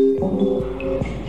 Música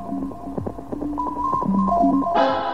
Thank you.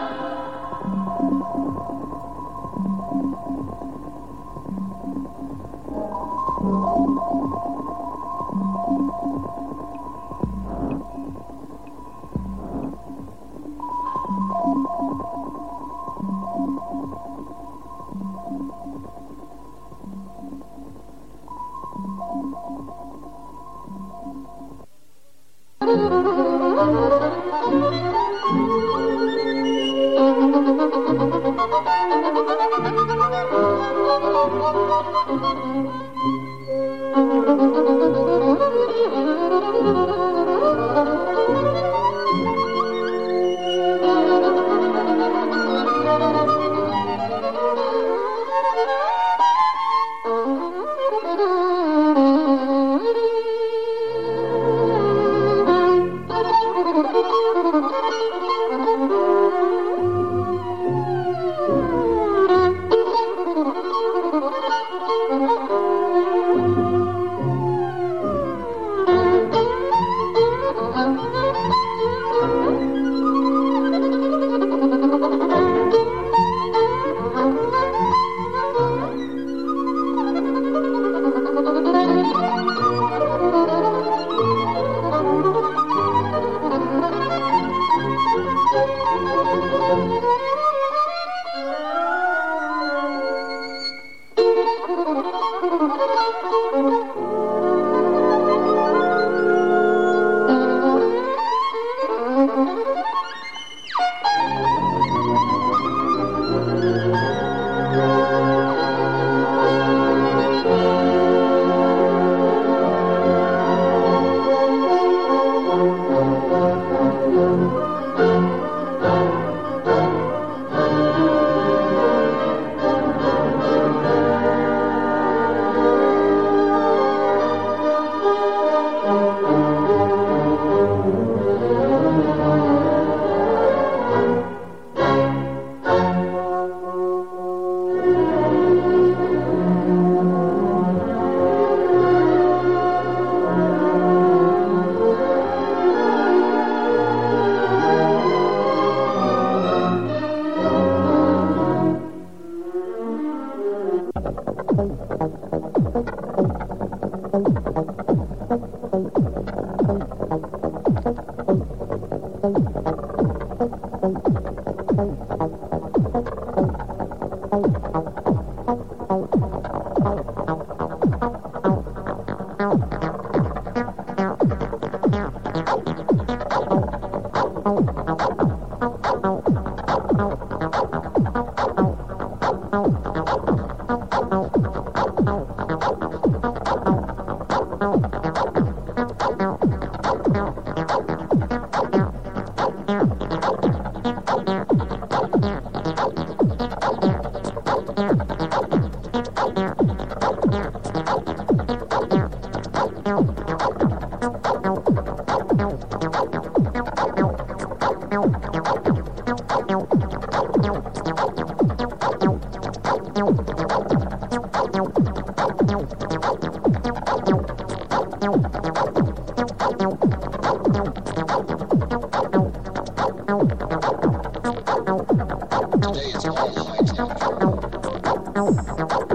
Chao.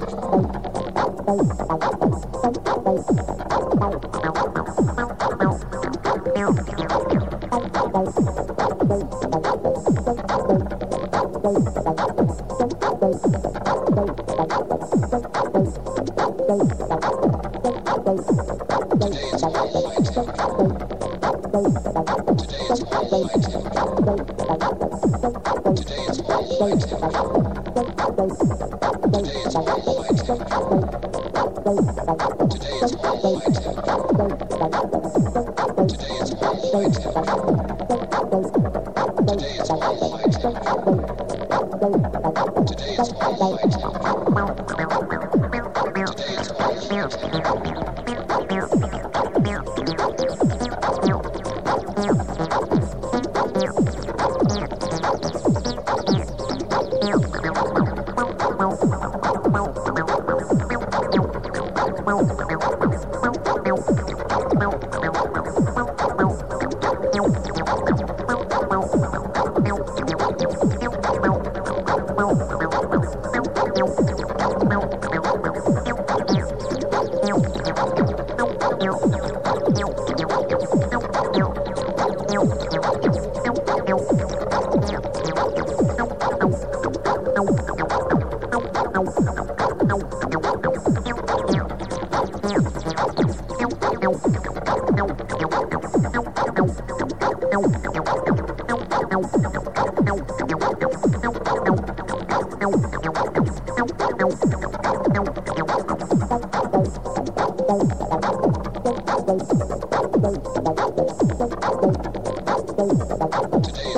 Today is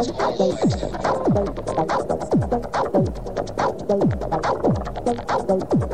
Thank you.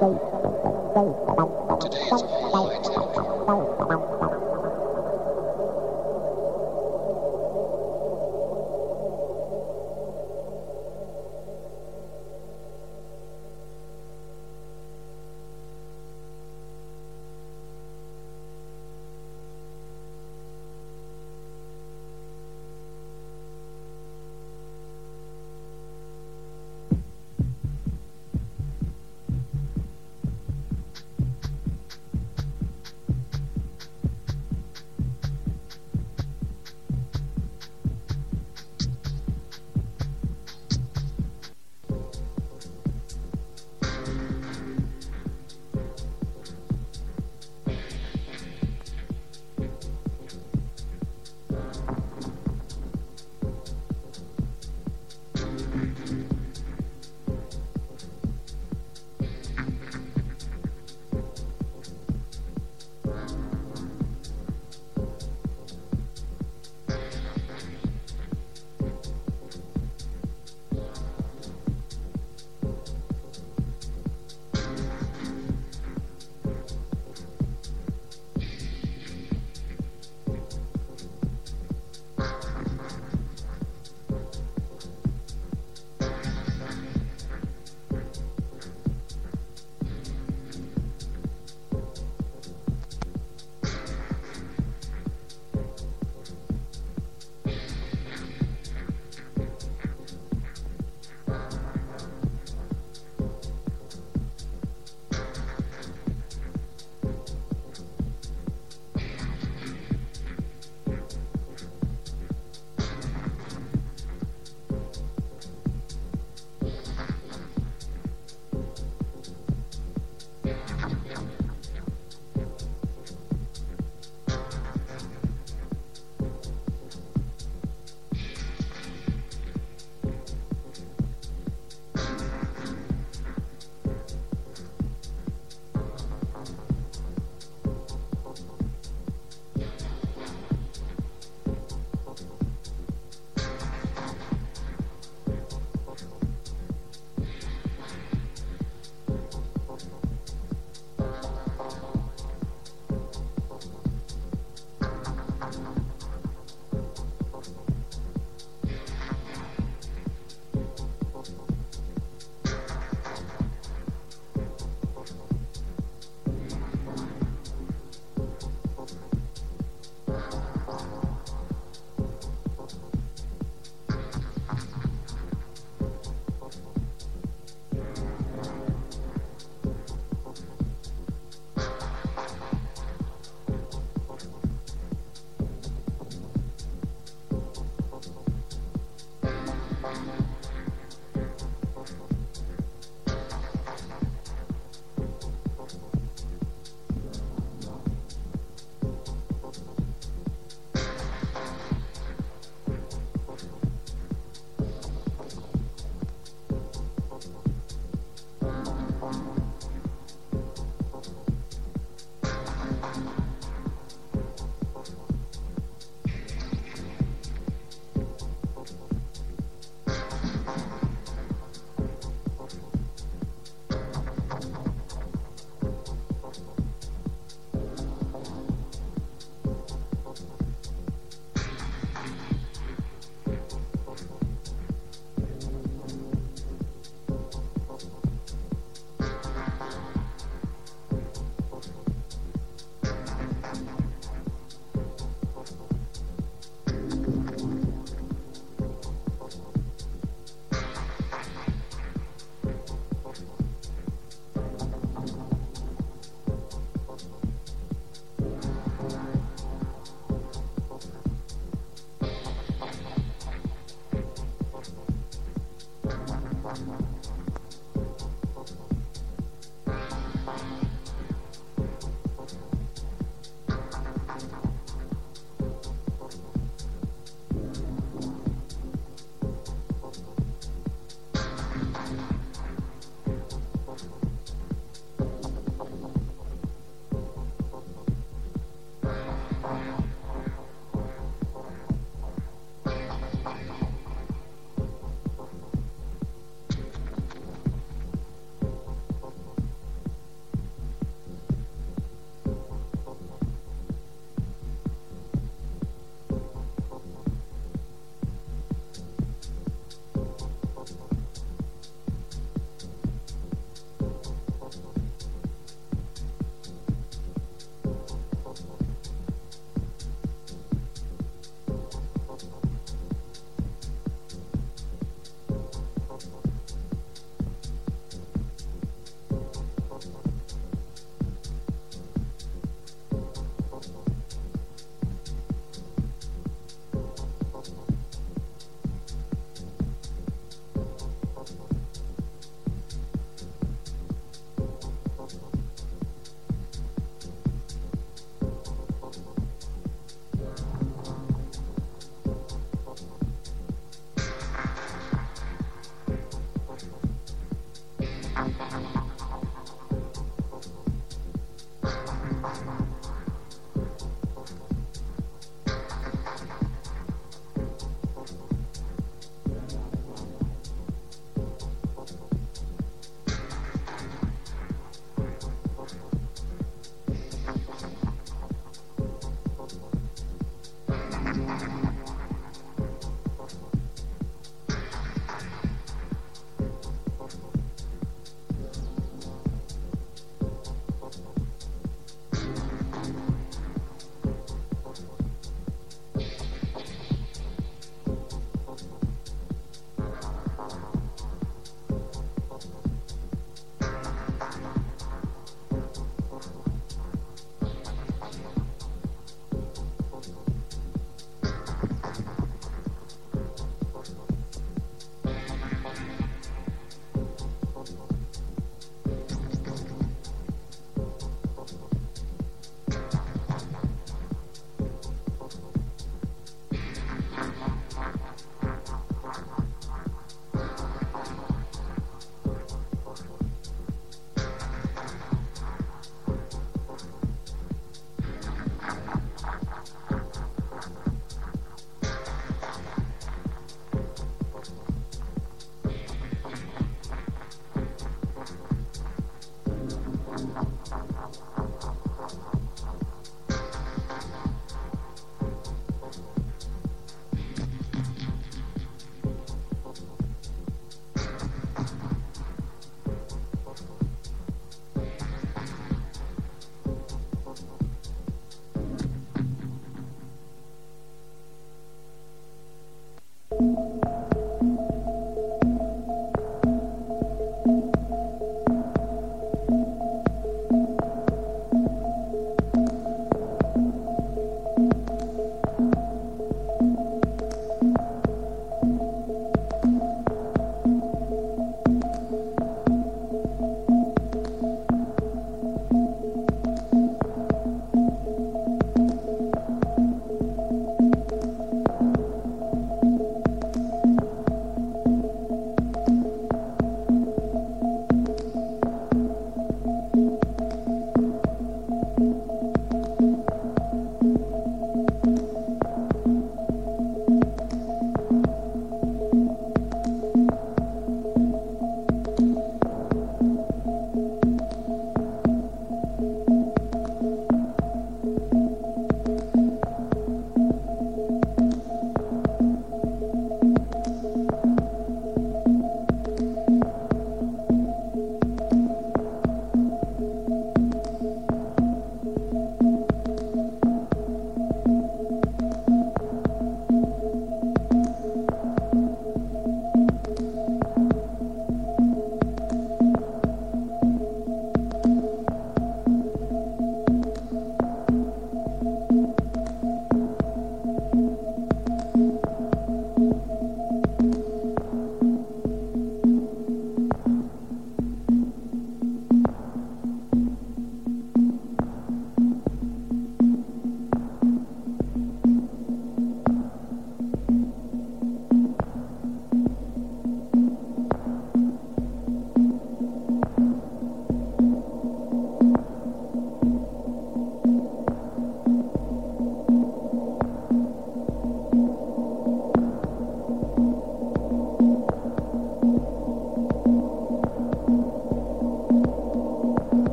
Thank you.